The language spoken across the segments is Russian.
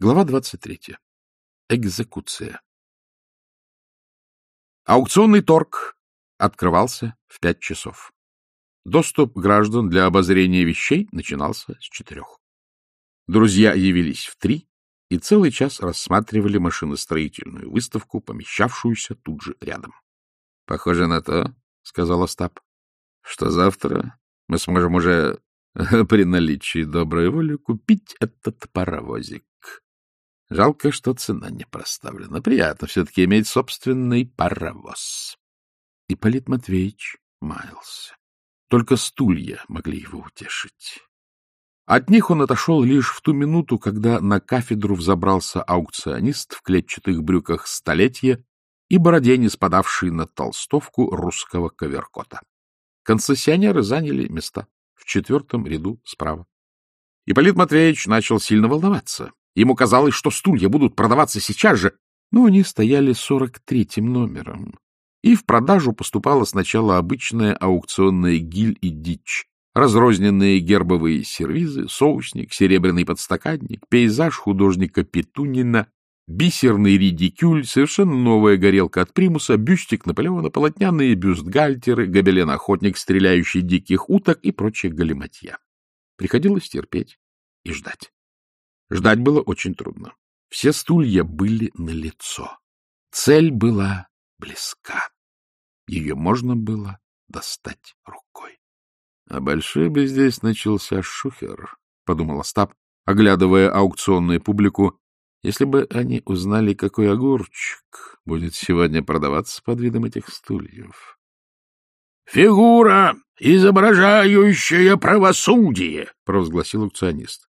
Глава 23. Экзекуция. Аукционный торг открывался в пять часов. Доступ граждан для обозрения вещей начинался с четырех. Друзья явились в три и целый час рассматривали машиностроительную выставку, помещавшуюся тут же рядом. — Похоже на то, — сказал Остап, — что завтра мы сможем уже при наличии доброй воли купить этот паровозик. Жалко, что цена не проставлена. Приятно все-таки иметь собственный паровоз. Ипполит Матвеевич маялся. Только стулья могли его утешить. От них он отошел лишь в ту минуту, когда на кафедру взобрался аукционист в клетчатых брюках столетия и бороде, не спадавший на толстовку русского коверкота. Концессионеры заняли места в четвертом ряду справа. Ипполит Матвеевич начал сильно волноваться. Ему казалось, что стулья будут продаваться сейчас же, но они стояли сорок третьим номером. И в продажу поступала сначала обычная аукционная гиль и дичь, разрозненные гербовые сервизы, соусник, серебряный подстаканник, пейзаж художника Петунина, бисерный редикюль, совершенно новая горелка от примуса, бюстик Наполеона, полотняные бюстгальтеры, гобелен-охотник, стреляющий диких уток и прочая галиматья. Приходилось терпеть и ждать. Ждать было очень трудно. Все стулья были налицо. Цель была близка. Ее можно было достать рукой. — А большой бы здесь начался шухер, — подумал Остап, оглядывая аукционную публику, если бы они узнали, какой огурчик будет сегодня продаваться под видом этих стульев. — Фигура, изображающая правосудие, — провозгласил аукционист.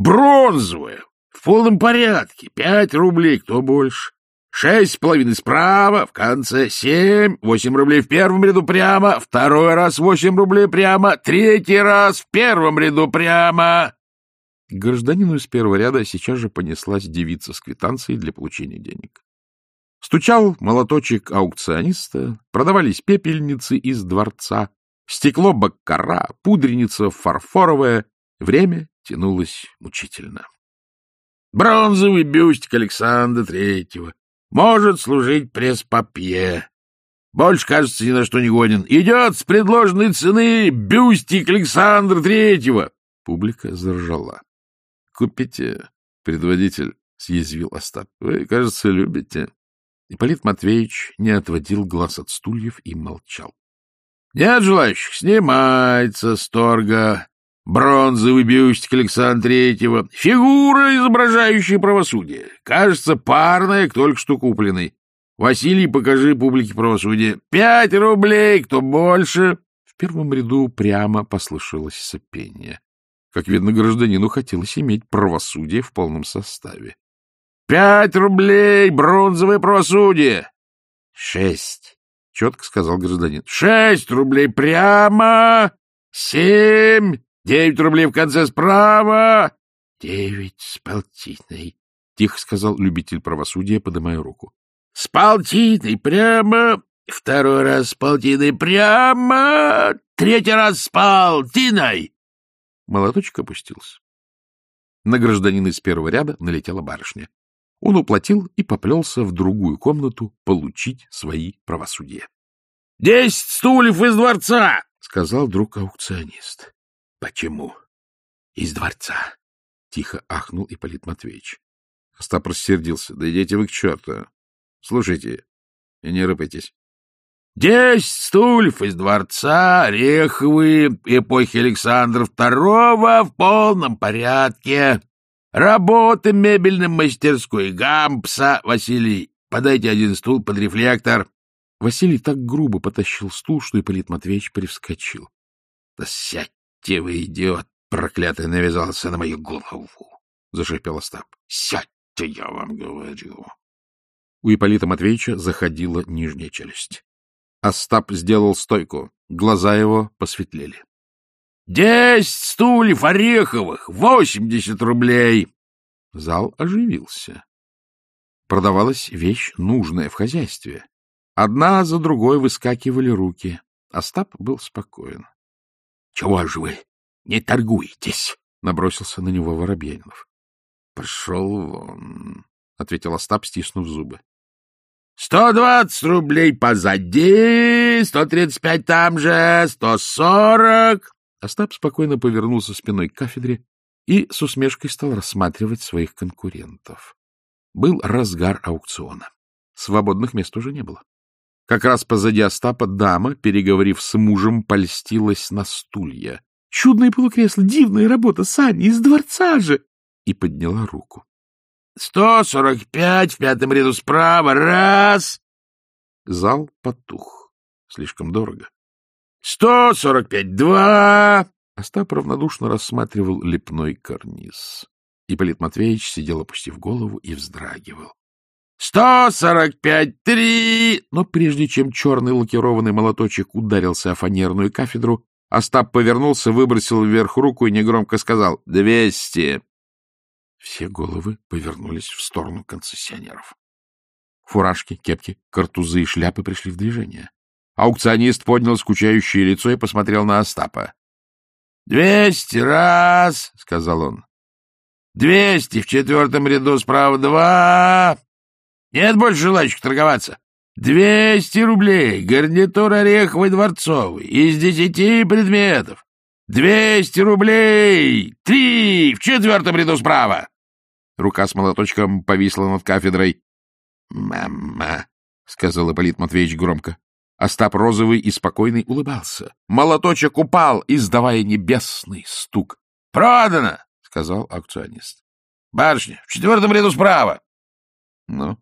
Бронзовая, в полном порядке, пять рублей, кто больше. Шесть с половиной справа, в конце семь, восемь рублей в первом ряду прямо, второй раз восемь рублей прямо, третий раз в первом ряду прямо. К гражданину из первого ряда сейчас же понеслась девица с квитанцией для получения денег. Стучал молоточек аукциониста, продавались пепельницы из дворца, стекло баккара, пудреница фарфоровая, время тянулось мучительно. Бронзовый бюстик Александра Третьего может служить пресс-папье. Больше, кажется, ни на что не годен. Идет с предложенной цены бюстик Александра Третьего. Публика заржала. — Купите, предводитель, — съязвил Остап. — Вы, кажется, любите. Ипполит Матвеевич не отводил глаз от стульев и молчал. — Нет желающих, снимается с торга бронзовый бюстик Александра Третьего, фигура, изображающая правосудие. Кажется, парная только что купленной. Василий, покажи публике правосудие. Пять рублей, кто больше? В первом ряду прямо послышалось сопение. Как видно, гражданину хотелось иметь правосудие в полном составе. Пять рублей, бронзовое правосудие. Шесть, четко сказал гражданин. Шесть рублей прямо. Семь. Девять рублей в конце справа. — Девять с полтиной, — тихо сказал любитель правосудия, поднимая руку. — С полтиной прямо. Второй раз с полтиной прямо. Третий раз с полтиной. Молоточек опустился. На гражданина из первого ряда налетела барышня. Он уплатил и поплелся в другую комнату получить свои правосудия. — Десять стульев из дворца! — сказал друг аукционист. — Почему? — Из дворца. — тихо ахнул Ипполит Матвеевич. Остап рассердился. — Да идите вы к черту. Слушайте и не рыпайтесь. — Десять стульев из дворца, ореховые, эпохи Александра II в полном порядке. Работа мебельной мастерской Гампса. Василий, подайте один стул под рефлектор. Василий так грубо потащил стул, что Ипполит Матвеевич привскочил. — Да сядь вы, идиот, проклятый, навязался на мою голову! — зашипел Остап. — Сядьте, я вам говорю. У Ипполита Матвеевича заходила нижняя челюсть. Остап сделал стойку. Глаза его посветлели. — Десять стульев ореховых! Восемьдесят рублей! Зал оживился. Продавалась вещь, нужная в хозяйстве. Одна за другой выскакивали руки. Остап был спокоен. — Чего же вы не торгуетесь? — набросился на него Воробьянинов. — Пошел вон, — ответил Остап, стиснув зубы. — Сто двадцать рублей позади, сто тридцать пять там же, сто сорок. Остап спокойно повернулся спиной к кафедре и с усмешкой стал рассматривать своих конкурентов. Был разгар аукциона. Свободных мест уже не было. Как раз позади Остапа дама, переговорив с мужем, польстилась на стулья. — Чудное полукресло, дивная работа, Саня, из дворца же! И подняла руку. — Сто сорок пять в пятом ряду справа, раз! Зал потух. Слишком дорого. — Сто сорок пять, два! Остап равнодушно рассматривал лепной карниз. Ипполит Матвеевич сидел, опустив голову, и вздрагивал. Сто сорок пять три! Но прежде чем черный лакированный молоточек ударился о фанерную кафедру, Остап повернулся, выбросил вверх руку и негромко сказал «Двести!». Все головы повернулись в сторону концессионеров. Фуражки, кепки, картузы и шляпы пришли в движение. Аукционист поднял скучающее лицо и посмотрел на Остапа. — Двести раз, — сказал он. — Двести в четвертом ряду справа два, нет больше желающих торговаться. Двести рублей, гарнитур ореховый дворцовый, из десяти предметов. Двести рублей! Три! В четвертом ряду справа!» Рука с молоточком повисла над кафедрой. «Мама!» — сказал Ипполит Матвеевич громко. Остап розовый и спокойный улыбался. Молоточек упал, издавая небесный стук. «Продано!» — сказал аукционист. «Барышня, в четвертом ряду справа!» «Ну,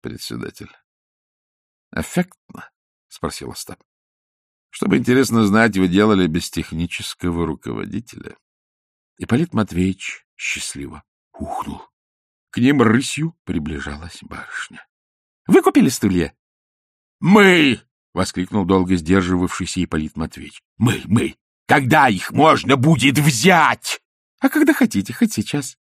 председатель. — Эффектно? — спросил Остап. — Чтобы интересно знать, вы делали без технического руководителя. Ипполит Матвеевич счастливо ухнул. К ним рысью приближалась барышня. — Вы купили стулья? — Мы! — воскликнул долго сдерживавшийся Ипполит Матвеевич. — Мы, мы! Когда их можно будет взять? — А когда хотите, хоть сейчас.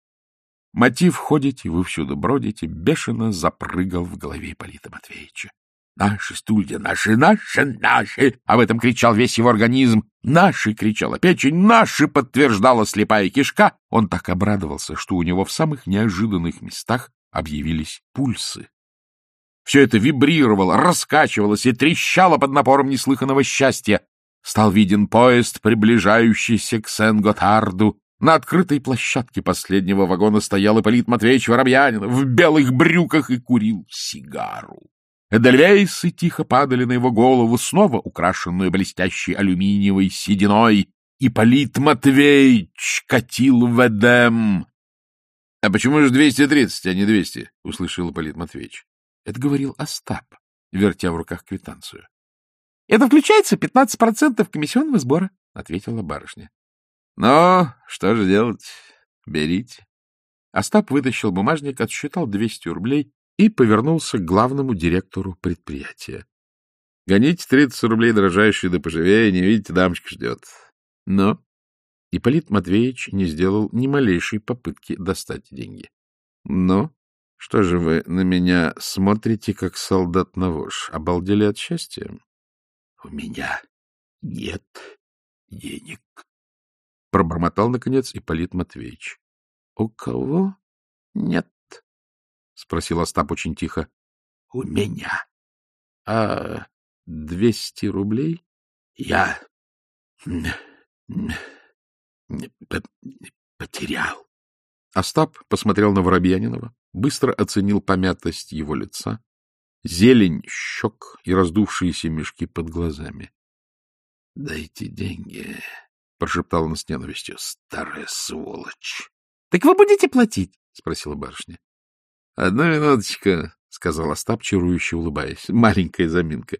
Мотив «Ходите, вы всюду бродите» бешено запрыгал в голове Ипполита Матвеевича. «Наши стулья, наши, наши, наши!» Об этом кричал весь его организм. «Наши!» — кричала печень, «наши!» — подтверждала слепая кишка. Он так обрадовался, что у него в самых неожиданных местах объявились пульсы. Все это вибрировало, раскачивалось и трещало под напором неслыханного счастья. Стал виден поезд, приближающийся к Сен-Готарду, на открытой площадке последнего вагона стоял Ипполит Матвеевич Воробьянин в белых брюках и курил сигару. Эдельвейсы тихо падали на его голову, снова украшенную блестящей алюминиевой сединой. Ипполит Матвеевич катил в Эдем. — А почему же 230, а не 200? — услышал Ипполит Матвеевич. Это говорил Остап, вертя в руках квитанцию. — Это включается 15% комиссионного сбора, — ответила барышня. Ну, что же делать? Берите. Остап вытащил бумажник, отсчитал 200 рублей и повернулся к главному директору предприятия. — Гоните 30 рублей, дорожайший, да поживее, не видите, дамочка ждет. Но Ипполит Матвеевич не сделал ни малейшей попытки достать деньги. — Ну, что же вы на меня смотрите, как солдат на вож? Обалдели от счастья? — У меня нет денег, Пробормотал, наконец, Ипполит Матвеевич. — У кого нет? — спросил Остап очень тихо. — У меня. — А двести рублей? — Я потерял. Остап посмотрел на Воробьянинова, быстро оценил помятость его лица, зелень щек и раздувшиеся мешки под глазами. — Дайте деньги, — прошептал он с ненавистью. — Старая сволочь! — Так вы будете платить? — спросила барышня. — Одну минуточку, — сказал Остап, чарующе улыбаясь. — Маленькая заминка.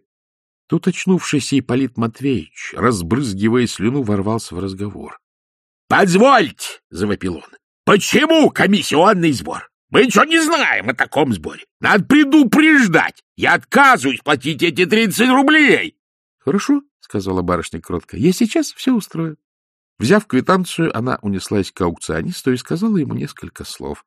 Тут очнувшийся Ипполит Матвеевич, разбрызгивая слюну, ворвался в разговор. — Позвольте! — завопил он. — Почему комиссионный сбор? Мы ничего не знаем о таком сборе. Надо предупреждать. Я отказываюсь платить эти тридцать рублей. — Хорошо, — сказала барышня кротко. — Я сейчас все устрою. Взяв квитанцию, она унеслась к аукционисту и сказала ему несколько слов.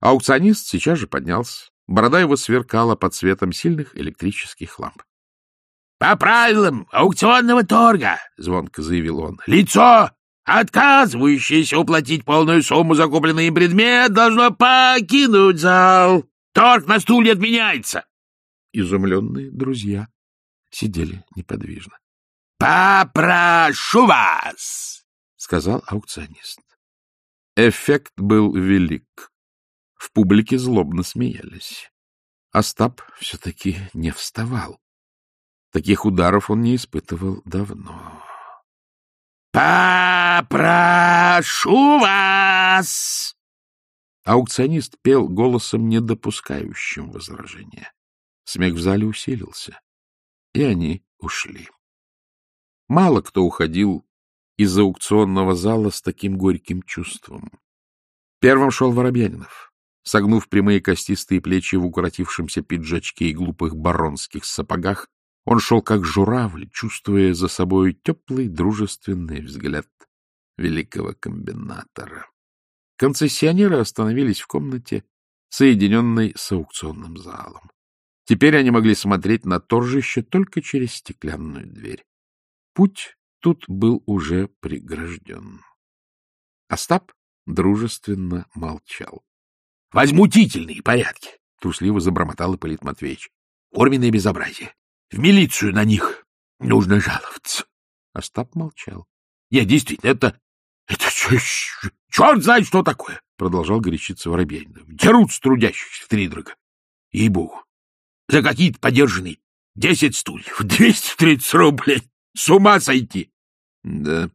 Аукционист сейчас же поднялся. Борода его сверкала под светом сильных электрических ламп. — По правилам аукционного торга, — звонко заявил он, — лицо, Отказывающийся уплатить полную сумму за купленный предмет должно покинуть зал. Торг на стуле отменяется. Изумленные друзья сидели неподвижно. — Попрошу вас, — сказал аукционист. Эффект был велик. В публике злобно смеялись. Остап все-таки не вставал. Таких ударов он не испытывал давно. — Попрошу вас! Аукционист пел голосом, не допускающим возражения. Смех в зале усилился, и они ушли. Мало кто уходил из аукционного зала с таким горьким чувством. Первым шел Воробьянинов, согнув прямые костистые плечи в укоротившемся пиджачке и глупых баронских сапогах, он шел как журавль, чувствуя за собой теплый дружественный взгляд великого комбинатора. Концессионеры остановились в комнате, соединенной с аукционным залом. Теперь они могли смотреть на торжище только через стеклянную дверь. Путь тут был уже прегражден. Остап дружественно молчал. — Возмутительные порядки! — трусливо забормотал Ипполит Матвеевич. — Форменное безобразие. В милицию на них нужно жаловаться. Остап молчал. — Нет, действительно, это... Это черт знает, что такое! — продолжал горячиться Воробьянинов. — Дерут с трудящихся втридорога. Ей-богу. За какие-то подержанные десять стульев, двести тридцать рублей. С ума сойти! — Да,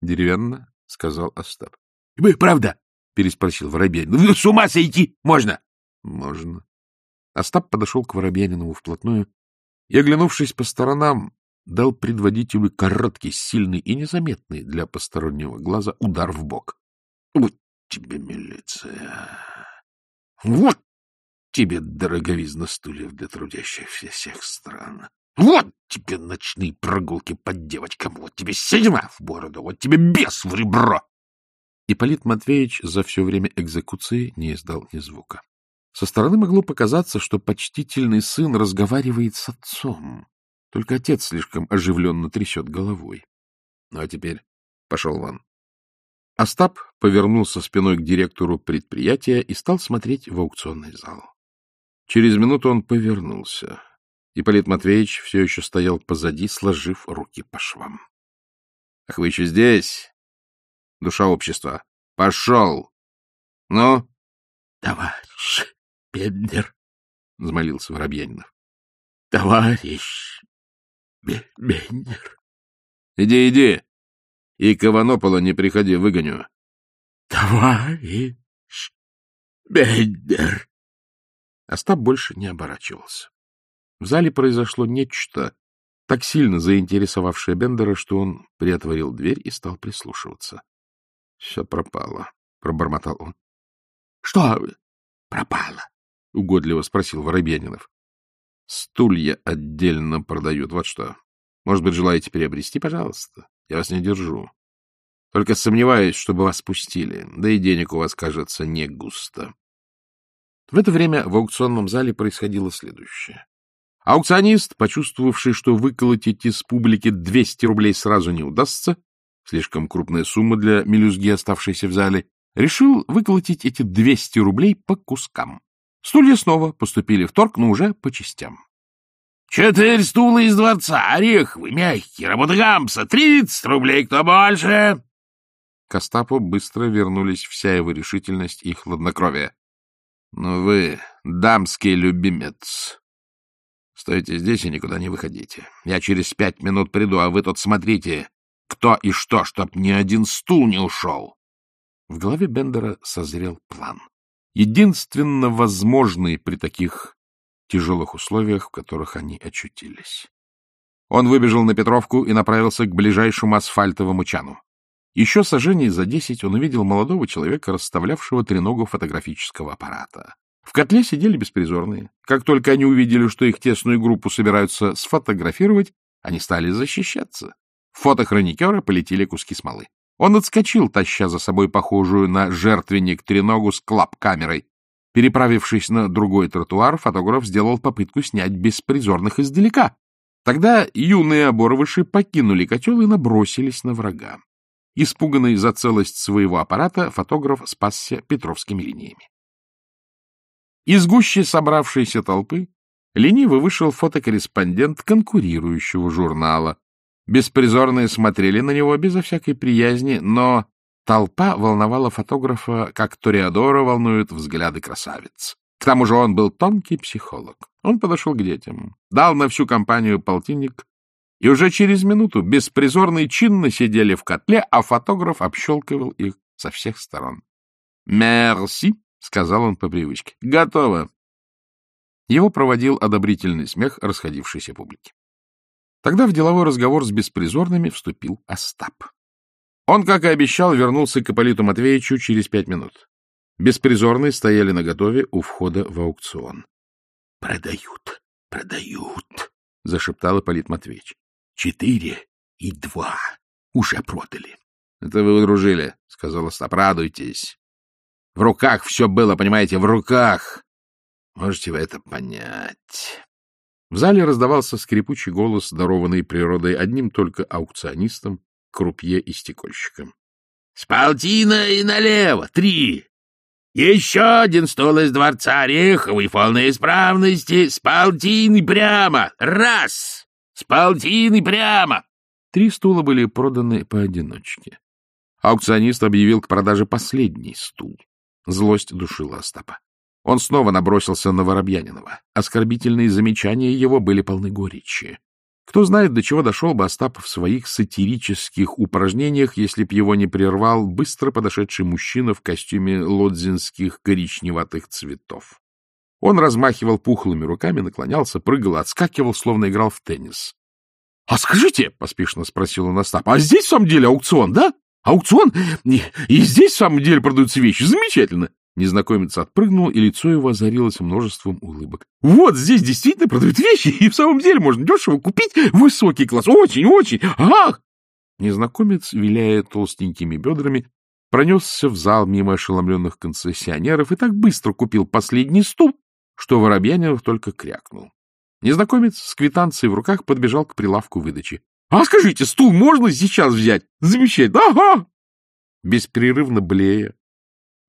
деревянно, — сказал Остап. — Вы правда? — переспросил Воробьянин. — С ума сойти можно? — Можно. Остап подошел к Воробьянинову вплотную и, оглянувшись по сторонам, дал предводителю короткий, сильный и незаметный для постороннего глаза удар в бок. — Вот тебе милиция! Вот тебе дороговизна стульев для трудящихся всех стран! Вот тебе ночные прогулки под девочкам! Вот тебе седьма в бороду! Вот тебе бес в ребро! Ипполит Матвеевич за все время экзекуции не издал ни звука. Со стороны могло показаться, что почтительный сын разговаривает с отцом. Только отец слишком оживленно трясет головой. Ну а теперь пошел вон. Остап повернулся спиной к директору предприятия и стал смотреть в аукционный зал. Через минуту он повернулся. Ипполит Матвеевич все еще стоял позади, сложив руки по швам. — Ах, вы еще здесь? Душа общества. Пошел! Ну? — Товарищ Бендер, — взмолился Воробьянинов. — Товарищ Бендер. — Иди, иди. И к Иванопола не приходи, выгоню. — Товарищ Бендер. Остап больше не оборачивался. В зале произошло нечто, так сильно заинтересовавшее Бендера, что он приотворил дверь и стал прислушиваться. — Все пропало, — пробормотал он. — Что пропало? — угодливо спросил Воробьянинов. — Стулья отдельно продают. Вот что. Может быть, желаете приобрести? Пожалуйста. Я вас не держу. Только сомневаюсь, чтобы вас пустили. Да и денег у вас, кажется, не густо. В это время в аукционном зале происходило следующее. Аукционист, почувствовавший, что выколотить из публики 200 рублей сразу не удастся, слишком крупная сумма для мелюзги, оставшейся в зале, решил выколотить эти 200 рублей по кускам. Стулья снова поступили в торг, но уже по частям. — Четыре стула из дворца, ореховый, мягкий, работа гамса, тридцать рублей, кто больше? К Остапу быстро вернулись вся его решительность и хладнокровие. — Ну вы, дамский любимец, стойте здесь и никуда не выходите. Я через пять минут приду, а вы тут смотрите, кто и что, чтоб ни один стул не ушел. В голове Бендера созрел план единственно возможный при таких тяжелых условиях, в которых они очутились. Он выбежал на Петровку и направился к ближайшему асфальтовому чану. Еще сожжений за десять он увидел молодого человека, расставлявшего треногу фотографического аппарата. В котле сидели беспризорные. Как только они увидели, что их тесную группу собираются сфотографировать, они стали защищаться. В фотохроникера полетели куски смолы. Он отскочил, таща за собой похожую на жертвенник треногу с клап-камерой. Переправившись на другой тротуар, фотограф сделал попытку снять беспризорных издалека. Тогда юные оборвыши покинули котел и набросились на врага. Испуганный за целость своего аппарата, фотограф спасся петровскими линиями. Из гуще собравшейся толпы лениво вышел фотокорреспондент конкурирующего журнала. Беспризорные смотрели на него безо всякой приязни, но толпа волновала фотографа, как Ториадора волнуют взгляды красавиц. К тому же он был тонкий психолог. Он подошел к детям, дал на всю компанию полтинник, и уже через минуту беспризорные чинно сидели в котле, а фотограф общелкивал их со всех сторон. «Мерси», — сказал он по привычке. — Готово. Его проводил одобрительный смех расходившейся публики. Тогда в деловой разговор с беспризорными вступил Остап. Он, как и обещал, вернулся к Ипполиту Матвеевичу через пять минут. Беспризорные стояли наготове у входа в аукцион. — Продают, продают, — зашептал Ипполит Матвеевич. — Четыре и два уже продали. — Это вы удружили, — сказал Остап. — Радуйтесь. В руках все было, понимаете, в руках. Можете вы это понять. В зале раздавался скрипучий голос, дарованный природой одним только аукционистом, крупье и стекольщиком. — С полтиной налево! Три! Еще один стол из дворца Ореховой полной исправности! С полтиной прямо! Раз! С полтиной прямо! Три стула были проданы поодиночке. Аукционист объявил к продаже последний стул. Злость душила Остапа. Он снова набросился на Воробьянинова. Оскорбительные замечания его были полны горечи. Кто знает, до чего дошел бы Остап в своих сатирических упражнениях, если б его не прервал быстро подошедший мужчина в костюме лодзинских коричневатых цветов. Он размахивал пухлыми руками, наклонялся, прыгал, отскакивал, словно играл в теннис. — А скажите, — поспешно спросил он Остапа, — а здесь в самом деле аукцион, да? Аукцион? И, и здесь в самом деле продаются вещи. Замечательно. Незнакомец отпрыгнул, и лицо его озарилось множеством улыбок. Вот здесь действительно продают вещи, и в самом деле можно дешево купить высокий класс. Очень, очень. Ах! Незнакомец, виляя толстенькими бедрами, пронесся в зал мимо ошеломленных концессионеров и так быстро купил последний стул, что Воробьянинов только крякнул. Незнакомец с квитанцией в руках подбежал к прилавку выдачи. А скажите, стул можно сейчас взять? Замечательно. Ага. Беспрерывно блея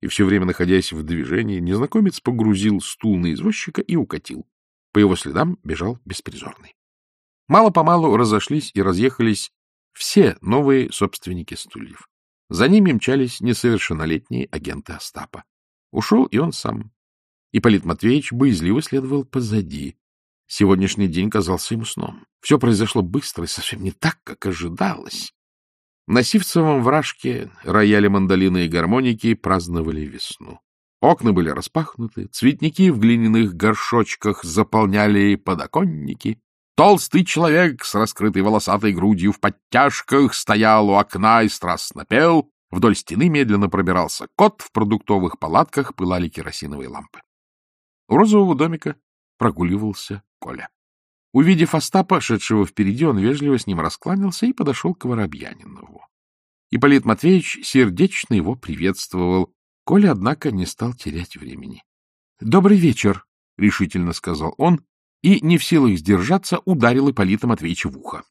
и все время находясь в движении, незнакомец погрузил стул на извозчика и укатил. По его следам бежал беспризорный. Мало-помалу разошлись и разъехались все новые собственники стульев. За ними мчались несовершеннолетние агенты Остапа. Ушел и он сам. Ипполит Матвеевич боязливо следовал позади. Сегодняшний день казался ему сном. Все произошло быстро и совсем не так, как ожидалось. На Сивцевом вражке рояли мандолины и гармоники праздновали весну. Окна были распахнуты, цветники в глиняных горшочках заполняли подоконники. Толстый человек с раскрытой волосатой грудью в подтяжках стоял у окна и страстно пел. Вдоль стены медленно пробирался кот, в продуктовых палатках пылали керосиновые лампы. У розового домика прогуливался Коля. Увидев Остапа, шедшего впереди, он вежливо с ним раскланялся и подошел к Воробьянинову. Ипполит Матвеевич сердечно его приветствовал. Коля, однако, не стал терять времени. — Добрый вечер, — решительно сказал он, и, не в силах сдержаться, ударил Ипполита Матвеевича в ухо.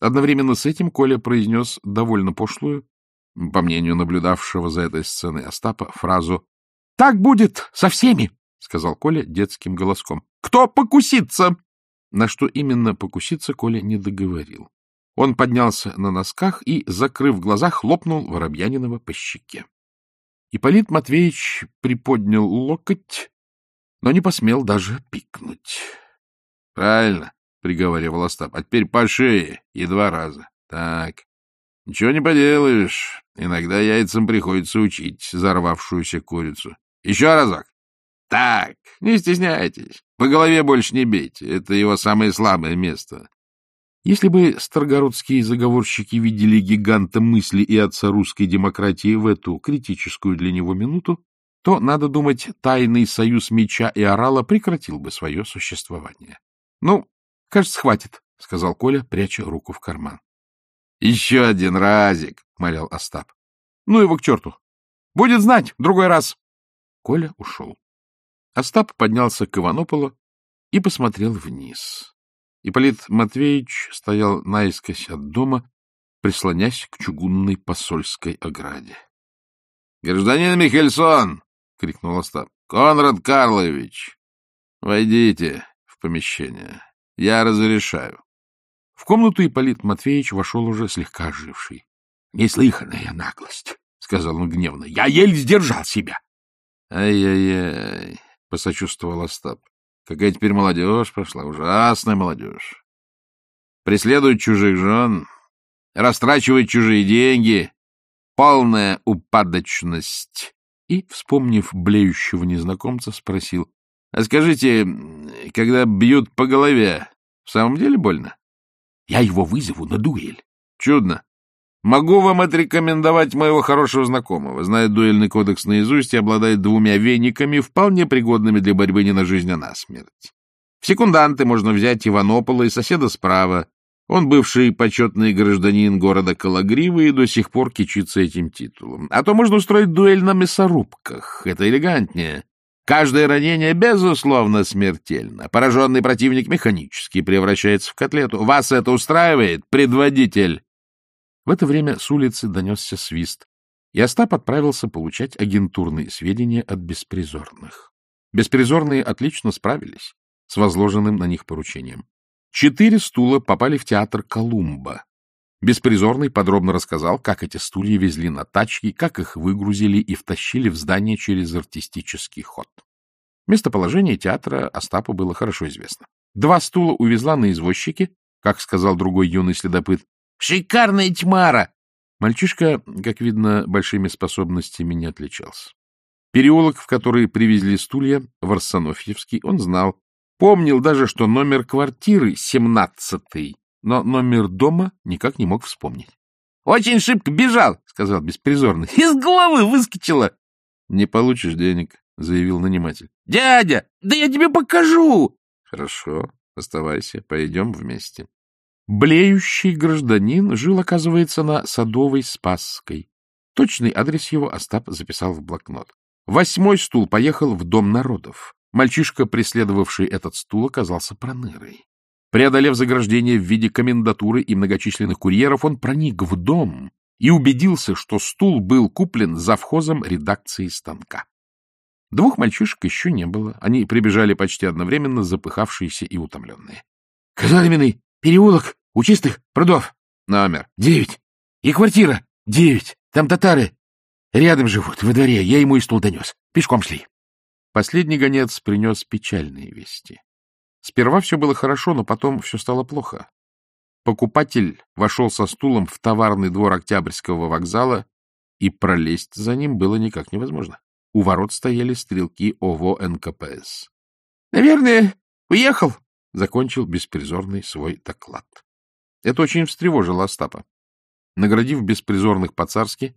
Одновременно с этим Коля произнес довольно пошлую, по мнению наблюдавшего за этой сценой Остапа, фразу «Так будет со всеми!» — сказал Коля детским голоском. — Кто покусится? На что именно покуситься, Коля не договорил. Он поднялся на носках и, закрыв глаза, хлопнул Воробьянинова по щеке. Ипполит Матвеевич приподнял локоть, но не посмел даже пикнуть. — Правильно, — приговаривал Остап, — а теперь по шее и два раза. Так, ничего не поделаешь. Иногда яйцам приходится учить взорвавшуюся курицу. Еще разок. Так, не стесняйтесь. По голове больше не бейте. Это его самое слабое место. Если бы старгородские заговорщики видели гиганта мысли и отца русской демократии в эту критическую для него минуту, то, надо думать, тайный союз меча и орала прекратил бы свое существование. — Ну, кажется, хватит, — сказал Коля, пряча руку в карман. — Еще один разик, — молял Остап. — Ну его к черту. Будет знать, другой раз. Коля ушел. Остап поднялся к Иванополу и посмотрел вниз. Ипполит Матвеевич стоял наискось от дома прислонясь к чугунной посольской ограде. — Гражданин Михельсон! — крикнул Остап. — Конрад Карлович! Войдите в помещение. Я разрешаю. В комнату Ипполит Матвеевич вошел уже слегка оживший. — Неслыханная наглость, — сказал он гневно. — Я еле сдержал себя. Ай — Ай-яй-яй, — посочувствовал Остап. — Какая теперь молодежь пошла, ужасная молодежь. Преследуют чужих жен, растрачивают чужие деньги. Полная упадочность. И, вспомнив блеющего незнакомца, спросил. — А скажите, когда бьют по голове, в самом деле больно? — Я его вызову на дуэль. — Чудно. Могу вам отрекомендовать моего хорошего знакомого. Знает дуэльный кодекс наизусть и обладает двумя вениками, вполне пригодными для борьбы не на жизнь, а на смерть. В секунданты можно взять Иванопола и соседа справа. Он бывший почетный гражданин города Калагривы и до сих пор кичится этим титулом. А то можно устроить дуэль на мясорубках. Это элегантнее. Каждое ранение, безусловно, смертельно. Пораженный противник механически превращается в котлету. Вас это устраивает, предводитель? В это время с улицы донесся свист, и Остап отправился получать агентурные сведения от беспризорных. Беспризорные отлично справились с возложенным на них поручением. Четыре стула попали в театр «Колумба». Беспризорный подробно рассказал, как эти стулья везли на тачки, как их выгрузили и втащили в здание через артистический ход. Местоположение театра Остапу было хорошо известно. Два стула увезла на извозчике, как сказал другой юный следопыт. «Шикарная тьмара!» Мальчишка, как видно, большими способностями не отличался. Переулок, в который привезли стулья, Варсонофьевский, он знал. Помнил даже, что номер квартиры семнадцатый но номер дома никак не мог вспомнить. — Очень шибко бежал, — сказал беспризорный. — Из головы выскочила. — Не получишь денег, — заявил наниматель. — Дядя, да я тебе покажу. — Хорошо, оставайся, пойдем вместе. Блеющий гражданин жил, оказывается, на Садовой Спасской. Точный адрес его Остап записал в блокнот. Восьмой стул поехал в Дом народов. Мальчишка, преследовавший этот стул, оказался пронырой. Преодолев заграждение в виде комендатуры и многочисленных курьеров, он проник в дом и убедился, что стул был куплен завхозом редакции станка. Двух мальчишек еще не было. Они прибежали почти одновременно, запыхавшиеся и утомленные. — Казарменный переулок у чистых прудов. Номер девять. И квартира девять. Там татары. Рядом живут, во дворе. Я ему и стул донес. Пешком шли. Последний гонец принес печальные вести. Сперва все было хорошо, но потом все стало плохо. Покупатель вошел со стулом в товарный двор Октябрьского вокзала, и пролезть за ним было никак невозможно. У ворот стояли стрелки ОВО НКПС. — Наверное, уехал, — закончил беспризорный свой доклад. Это очень встревожило Остапа. Наградив беспризорных по-царски,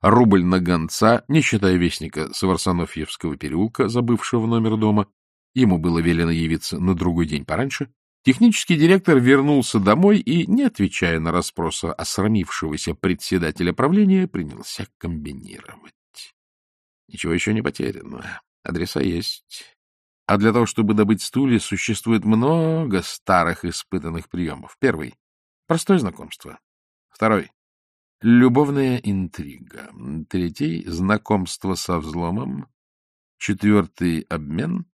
рубль на гонца, не считая вестника с Варсонофьевского переулка, забывшего номер дома, ему было велено явиться на другой день пораньше, технический директор вернулся домой и, не отвечая на расспросы осрамившегося председателя правления, принялся комбинировать. Ничего еще не потеряно. Адреса есть. А для того, чтобы добыть стулья, существует много старых испытанных приемов. Первый — простое знакомство. Второй — любовная интрига. Третий — знакомство со взломом. Четвертый — обмен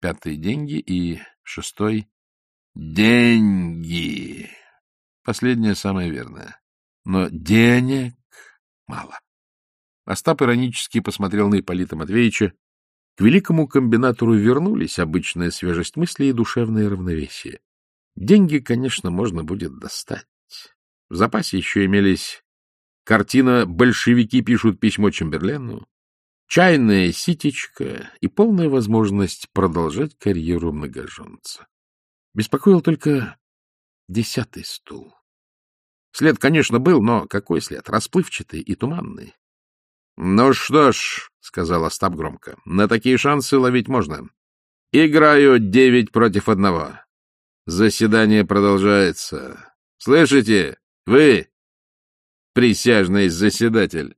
пятый — деньги и шестой — деньги. Последнее самое верное. Но денег мало. Остап иронически посмотрел на Ипполита Матвеевича. К великому комбинатору вернулись обычная свежесть мысли и душевное равновесие. Деньги, конечно, можно будет достать. В запасе еще имелись картина «Большевики пишут письмо Чемберлену», чайная ситечка и полная возможность продолжать карьеру многоженца. Беспокоил только десятый стул. След, конечно, был, но какой след? Расплывчатый и туманный. — Ну что ж, — сказал Остап громко, — на такие шансы ловить можно. Играю девять против одного. Заседание продолжается. Слышите? Вы, присяжный заседатель.